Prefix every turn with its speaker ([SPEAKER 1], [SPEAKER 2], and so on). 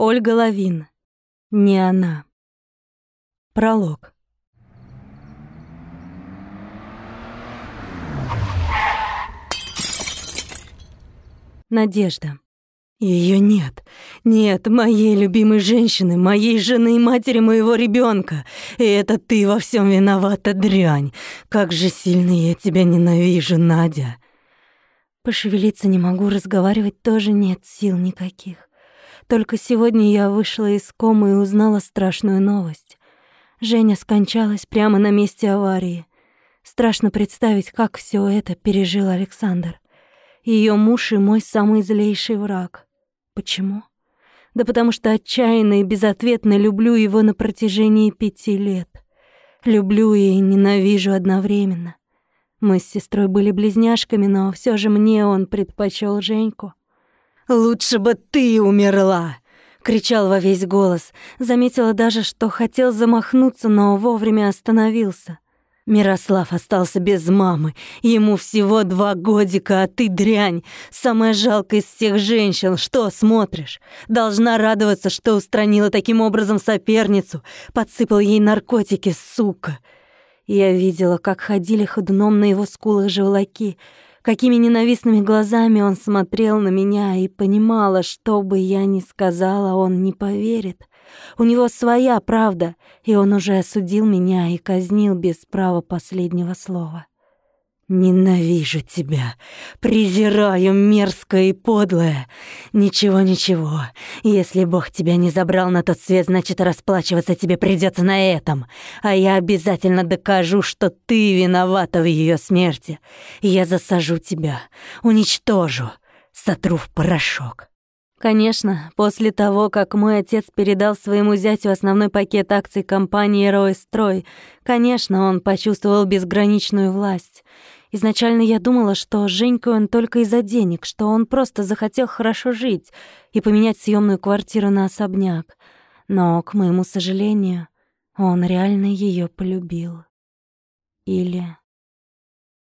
[SPEAKER 1] Ольга Лавин. Не она. Пролог. Надежда. Ее нет. Нет, моей любимой женщины, моей жены и матери моего ребенка. И это ты во всем виновата, дрянь. Как же сильно я тебя ненавижу, Надя. Пошевелиться не могу, разговаривать тоже нет сил никаких. Только сегодня я вышла из комы и узнала страшную новость. Женя скончалась прямо на месте аварии. Страшно представить, как все это пережил Александр. Ее муж и мой самый злейший враг. Почему? Да потому что отчаянно и безответно люблю его на протяжении пяти лет. Люблю и ненавижу одновременно. Мы с сестрой были близняшками, но все же мне он предпочел Женьку. «Лучше бы ты умерла!» — кричал во весь голос. Заметила даже, что хотел замахнуться, но вовремя остановился. Мирослав остался без мамы. Ему всего два годика, а ты дрянь. Самая жалкая из всех женщин. Что смотришь? Должна радоваться, что устранила таким образом соперницу. Подсыпал ей наркотики, сука. Я видела, как ходили ходуном на его скулах желваки — какими ненавистными глазами он смотрел на меня и понимала, что бы я ни сказала, он не поверит. У него своя правда, и он уже осудил меня и казнил без права последнего слова. Ненавижу тебя, презираю мерзкое и подлое. Ничего, ничего. Если Бог тебя не забрал на тот свет, значит, расплачиваться тебе придется на этом. А я обязательно докажу, что ты виновата в ее смерти. Я засажу тебя, уничтожу, сотру в порошок. Конечно, после того, как мой отец передал своему зятю основной пакет акций компании «Ройстрой», конечно, он почувствовал безграничную власть. Изначально я думала, что Женьку он только из-за денег, что он просто захотел хорошо жить и поменять съемную квартиру на особняк. Но, к моему сожалению, он реально ее полюбил. Или